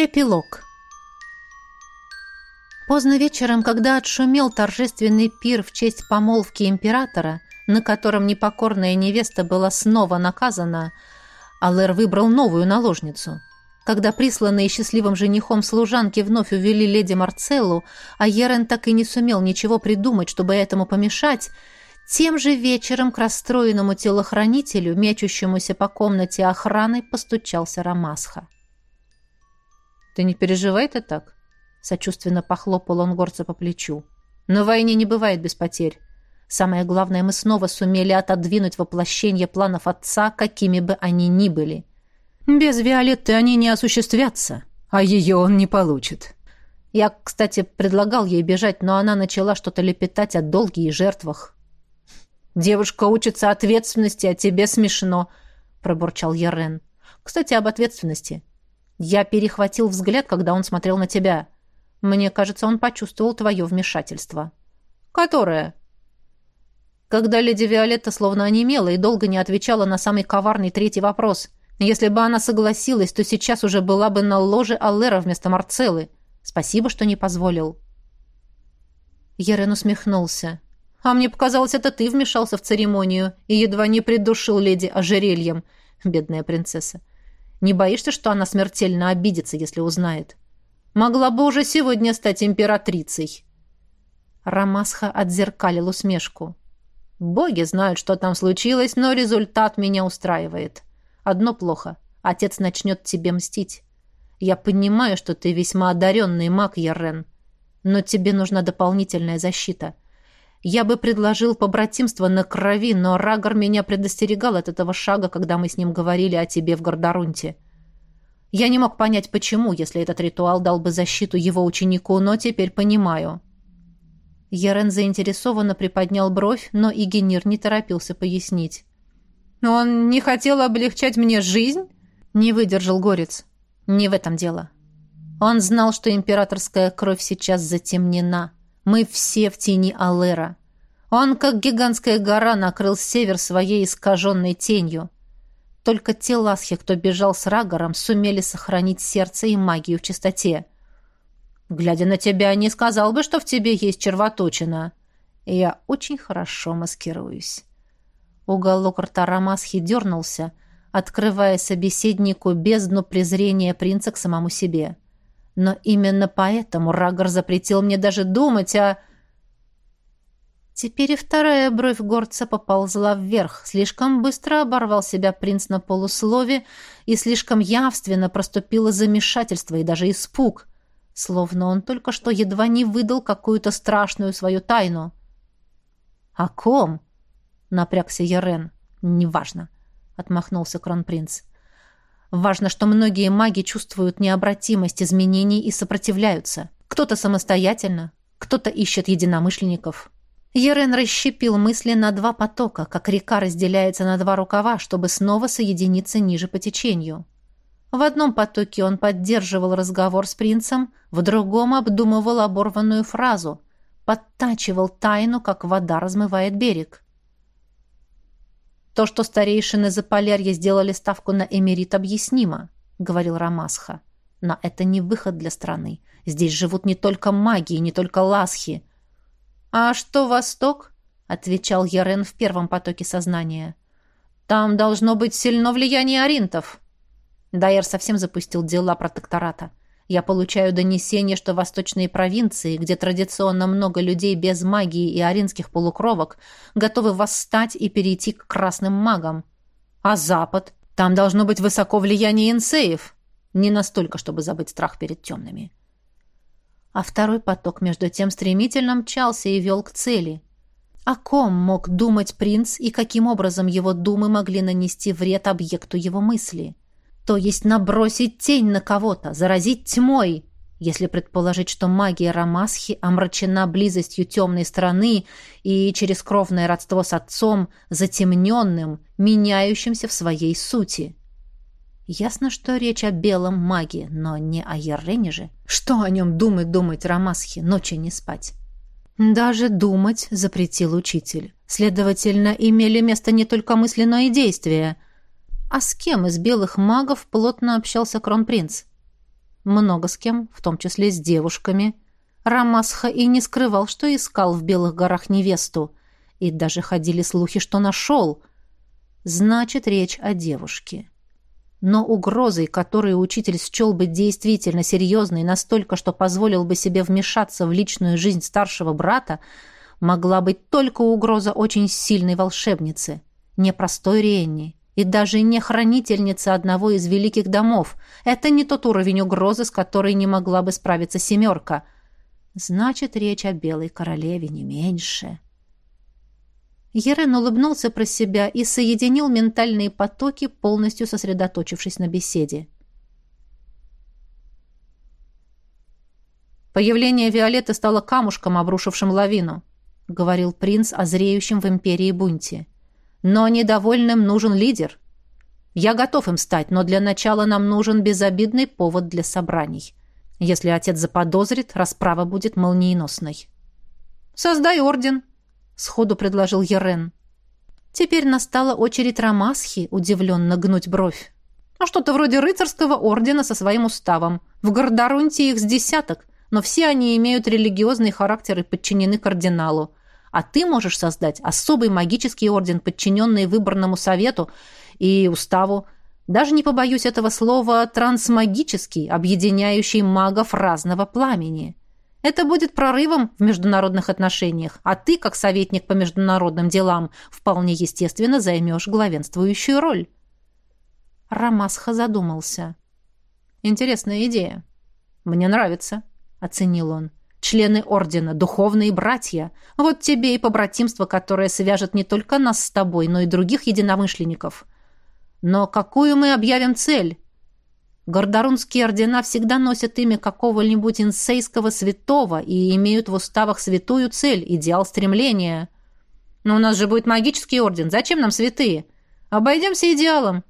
Эпилог. Поздно вечером, когда отшумел торжественный пир в честь помолвки императора, на котором непокорная невеста была снова наказана, Алэр выбрал новую наложницу. Когда присланные счастливым женихом служанки вновь увели леди Марцеллу, а Ерен так и не сумел ничего придумать, чтобы этому помешать, тем же вечером к расстроенному телохранителю, мечущемуся по комнате охраны, постучался Рамасха. «Ты не переживай ты так?» Сочувственно похлопал он горца по плечу. «На войне не бывает без потерь. Самое главное, мы снова сумели отодвинуть воплощение планов отца, какими бы они ни были. Без Виолетты они не осуществятся, а ее он не получит». Я, кстати, предлагал ей бежать, но она начала что-то лепетать о долге и жертвах. «Девушка учится ответственности, а тебе смешно», — пробурчал Ярен. «Кстати, об ответственности. Я перехватил взгляд, когда он смотрел на тебя. Мне кажется, он почувствовал твое вмешательство. Которое? Когда леди Виолетта словно онемела и долго не отвечала на самый коварный третий вопрос. Если бы она согласилась, то сейчас уже была бы на ложе Аллера вместо Марцеллы. Спасибо, что не позволил. Ерен усмехнулся. «А мне показалось, это ты вмешался в церемонию и едва не придушил леди ожерельем, бедная принцесса. Не боишься, что она смертельно обидится, если узнает? Могла бы уже сегодня стать императрицей. Рамасха отзеркалил усмешку. Боги знают, что там случилось, но результат меня устраивает. Одно плохо. Отец начнет тебе мстить. Я понимаю, что ты весьма одаренный маг, Яррен, но тебе нужна дополнительная защита. Я бы предложил побратимство на крови, но Рагор меня предостерегал от этого шага, когда мы с ним говорили о тебе в Гордорунте. Я не мог понять, почему, если этот ритуал дал бы защиту его ученику, но теперь понимаю. Ярен заинтересованно приподнял бровь, но Игенир не торопился пояснить. «Он не хотел облегчать мне жизнь?» Не выдержал Горец. «Не в этом дело. Он знал, что императорская кровь сейчас затемнена». Мы все в тени Аллера. Он, как гигантская гора, накрыл север своей искаженной тенью. Только те ласхи, кто бежал с Рагором, сумели сохранить сердце и магию в чистоте. Глядя на тебя, не сказал бы, что в тебе есть червоточина. я очень хорошо маскируюсь. Уголок рта Рамасхи дернулся, открывая собеседнику бездну презрения принца к самому себе. — но именно поэтому Рагор запретил мне даже думать о... Теперь и вторая бровь горца поползла вверх. Слишком быстро оборвал себя принц на полуслове, и слишком явственно проступило замешательство и даже испуг, словно он только что едва не выдал какую-то страшную свою тайну. «О ком?» — напрягся Ярен. «Неважно», — отмахнулся кронпринц. Важно, что многие маги чувствуют необратимость изменений и сопротивляются. Кто-то самостоятельно, кто-то ищет единомышленников. Ерен расщепил мысли на два потока, как река разделяется на два рукава, чтобы снова соединиться ниже по течению. В одном потоке он поддерживал разговор с принцем, в другом обдумывал оборванную фразу, подтачивал тайну, как вода размывает берег. То, что старейшины Заполярья сделали ставку на эмирит, объяснимо, говорил Рамасха. Но это не выход для страны. Здесь живут не только маги и не только ласхи. А что Восток? отвечал Ярен в первом потоке сознания. Там должно быть сильно влияние аринтов. Дайер совсем запустил дела протектората. Я получаю донесение, что восточные провинции, где традиционно много людей без магии и аринских полукровок, готовы восстать и перейти к красным магам. А Запад? Там должно быть высоко влияние инсеев. Не настолько, чтобы забыть страх перед темными. А второй поток между тем стремительно мчался и вел к цели. О ком мог думать принц и каким образом его думы могли нанести вред объекту его мысли? — то есть набросить тень на кого-то, заразить тьмой, если предположить, что магия Рамасхи омрачена близостью темной стороны и через кровное родство с отцом, затемненным, меняющимся в своей сути. Ясно, что речь о белом маге, но не о Ерене же. Что о нем думать думать Рамасхи, ночи не спать? Даже думать запретил учитель. Следовательно, имели место не только мысли, но и действия – а с кем из белых магов плотно общался кронпринц? много с кем, в том числе с девушками. Рамасха и не скрывал, что искал в Белых горах невесту. И даже ходили слухи, что нашел. Значит, речь о девушке. Но угрозой, которую учитель счел бы действительно серьезной настолько, что позволил бы себе вмешаться в личную жизнь старшего брата, могла быть только угроза очень сильной волшебницы, непростой Ренни, и даже не хранительница одного из великих домов. Это не тот уровень угрозы, с которой не могла бы справиться семерка. Значит, речь о белой королеве не меньше. Ерен улыбнулся про себя и соединил ментальные потоки, полностью сосредоточившись на беседе. Появление Виолетты стало камушком, обрушившим лавину, говорил принц о зреющем в империи бунте. Но недовольным нужен лидер. Я готов им стать, но для начала нам нужен безобидный повод для собраний. Если отец заподозрит, расправа будет молниеносной. «Создай орден», сходу предложил Ерен. Теперь настала очередь Рамасхи удивленно гнуть бровь. А что-то вроде рыцарского ордена со своим уставом. В Гордарунте их с десяток, но все они имеют религиозный характер и подчинены кардиналу. А ты можешь создать особый магический орден, подчиненный выборному совету и уставу. Даже не побоюсь этого слова трансмагический, объединяющий магов разного пламени. Это будет прорывом в международных отношениях, а ты, как советник по международным делам, вполне естественно займешь главенствующую роль. Рамасха задумался. «Интересная идея. Мне нравится», — оценил он. «Члены ордена, духовные братья. Вот тебе и побратимство, которое свяжет не только нас с тобой, но и других единомышленников. Но какую мы объявим цель?» Гордорунские ордена всегда носят имя какого-нибудь инсейского святого и имеют в уставах святую цель, идеал стремления. Но у нас же будет магический орден. Зачем нам святые? Обойдемся идеалом.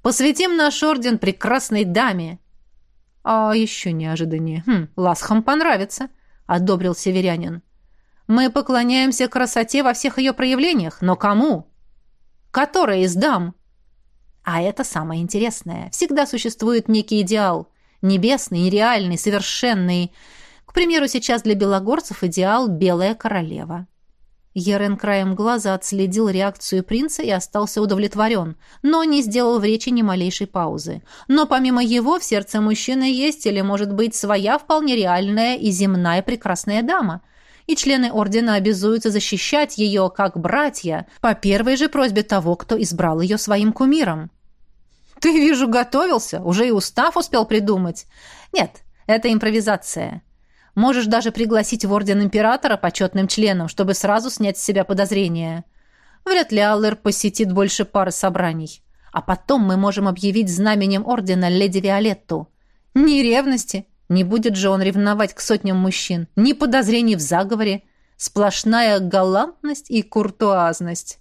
Посвятим наш орден прекрасной даме. А еще неожиданнее. Хм, ласхам понравится, — одобрил северянин. Мы поклоняемся красоте во всех ее проявлениях, но кому? Которая из дам? А это самое интересное. Всегда существует некий идеал. Небесный, нереальный, совершенный. К примеру, сейчас для белогорцев идеал «белая королева». Ерен краем глаза отследил реакцию принца и остался удовлетворен, но не сделал в речи ни малейшей паузы. Но помимо его в сердце мужчины есть или, может быть, своя вполне реальная и земная прекрасная дама – и члены ордена обязуются защищать ее, как братья, по первой же просьбе того, кто избрал ее своим кумиром. «Ты, вижу, готовился, уже и устав успел придумать». «Нет, это импровизация. Можешь даже пригласить в орден императора почетным членом, чтобы сразу снять с себя подозрения. Вряд ли Аллер посетит больше пары собраний. А потом мы можем объявить знаменем ордена леди Виолетту. Ни ревности, не будет же он ревновать к сотням мужчин, ни подозрений в заговоре. Сплошная галантность и куртуазность.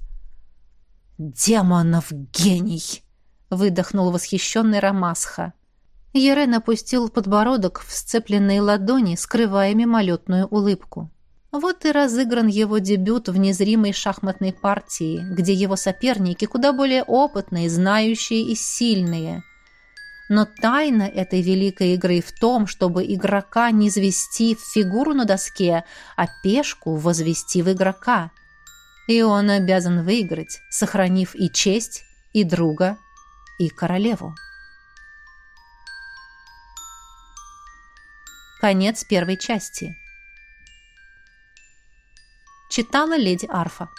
«Демонов гений!» — выдохнул восхищенный Рамасха. Ерен опустил подбородок в сцепленные ладони, скрывая мимолетную улыбку. Вот и разыгран его дебют в незримой шахматной партии, где его соперники куда более опытные, знающие и сильные — но тайна этой великой игры в том, чтобы игрока не звести в фигуру на доске, а пешку возвести в игрока. И он обязан выиграть, сохранив и честь, и друга, и королеву. Конец первой части. Читала леди Арфа.